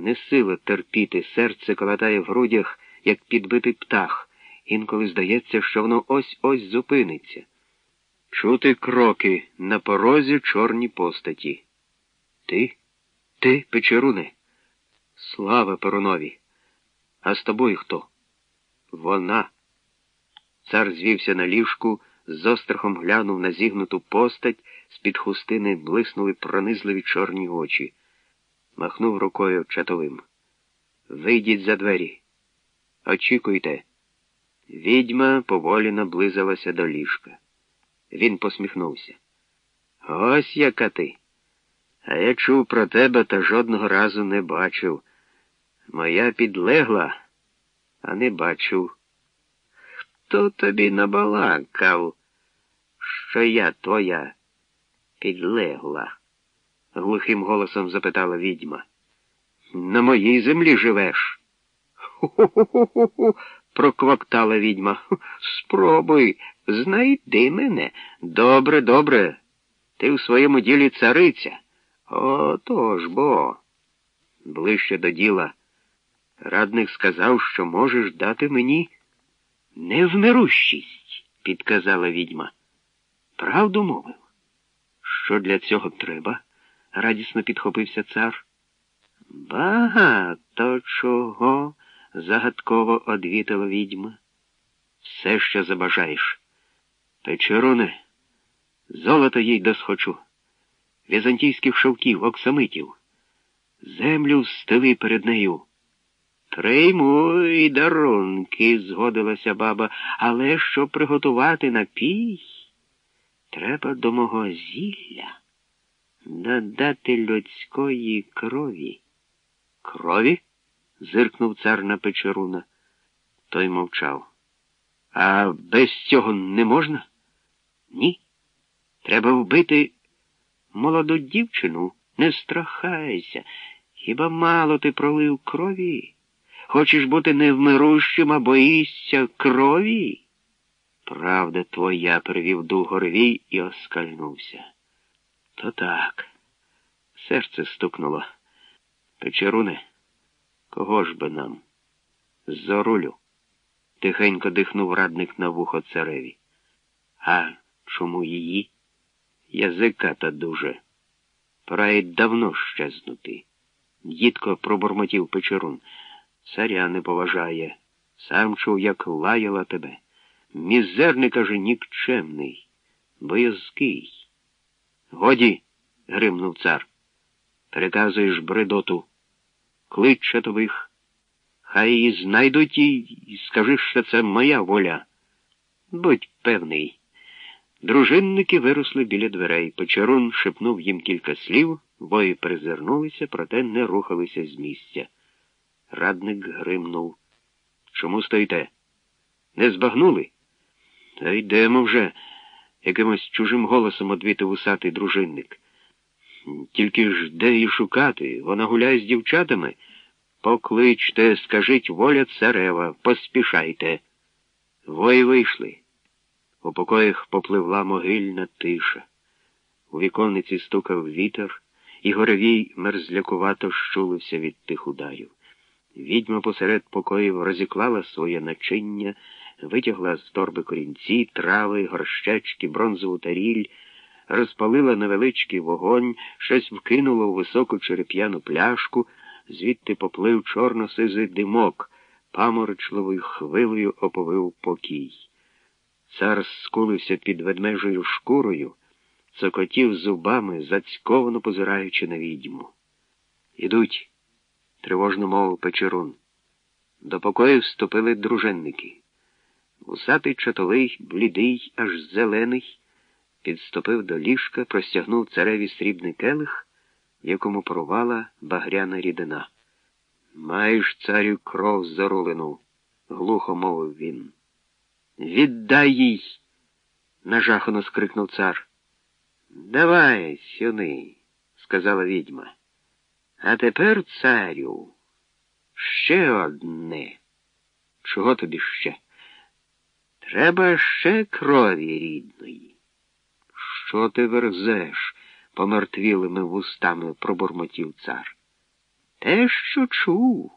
Не сила терпіти, серце колотає в грудях, як підбитий птах. Інколи здається, що воно ось ось зупиниться. Чути кроки на порозі чорні постаті. Ти? Ти, Печеруне? Слава Перунові! А з тобою хто? Вона. Цар звівся на ліжку, з острахом глянув на зігнуту постать, з-під хустини блиснули пронизливі чорні очі. Махнув рукою чатовим. Вийдіть за двері. Очікуйте. Відьма поволі наблизилася до ліжка. Він посміхнувся. Ось яка ти. А я чув про тебе та жодного разу не бачив. Моя підлегла, а не бачив. Хто тобі набалакав, що я твоя підлегла? Глухим голосом запитала відьма. На моїй землі живеш. Ху-ху-ху-ху, проквактала відьма. Спробуй, знайди мене. Добре, добре. Ти в своєму ділі цариця. Отож бо. Ближче до діла. Радник сказав, що можеш дати мені невмирущість, підказала відьма. Правду мовив. Що для цього треба? Радісно підхопився цар. Багато чого, загадково одвітила відьма. Все, що забажаєш. Печеруне, золото їй досхочу, візантійських шовків, оксамитів, землю стели перед нею. Приймуй дарунки, згодилася баба, але щоб приготувати напій, треба до мого зілля додати людської крові. Крові? зиркнув цар на печеруна. Той мовчав. А без цього не можна? Ні. Треба вбити молоду дівчину. Не страхайся. Хіба мало ти пролив крові? Хочеш бути невмирущим, а боїшся крові? Правда твоя, перевів дух горвій і оскальнувся. То так. Серце стукнуло. Печеруне, кого ж би нам? Зорулю. Тихенько дихнув радник на вухо цареві. А чому її? Язика та дуже. Пора й давно щезнути. Дідко пробормотів печерун. Царя не поважає. Сам чув, як лаяла тебе. Мізерний, каже, нікчемний, боязкий. Годі, гримнув цар. Переказуєш бредоту. Клич чатових. Хай її знайдуть і скажи, що це моя воля. Будь певний. Дружинники виросли біля дверей. Печерун шепнув їм кілька слів, бої перезирнулися, проте не рухалися з місця. Радник гримнув. Чому стоїте? Не збагнули? Та йдемо вже якимось чужим голосом одвітив усатий дружинник. Тільки ж де її шукати? Вона гуляє з дівчатами. Покличте, скажіть воля царева, поспішайте. Вої вийшли. У покоях попливла могильна тиша. У віконниці стукав вітер, і горовій мерзлякувато щулився від тих ударів. Відьма посеред покоїв розіклала своє начиння витягла з торби корінці, трави, горщечки, бронзову таріль, розпалила невеличкий вогонь, щось вкинула у високу череп'яну пляшку, звідти поплив чорно-сизий димок, паморочливою хвилею оповив покій. Цар скулився під ведмежою шкурою, цокотів зубами, зацьковано позираючи на відьму. Ідуть, тривожно мовив Печерун. До покою вступили дружинники. Усатий чотовий, блідий, аж зелений, підступив до ліжка, простягнув цареві срібний келих, якому порувала багряна рідина. Маєш, царю, кров зарулину, глухо мовив він. Віддай їй, нажахано скрикнув цар. Давай сюди, сказала відьма. А тепер, царю, ще одне. Чого тобі ще? Треба ще крові рідної. Що ти верзеш? помертвілими вустами пробурмотів цар. Те, що чув.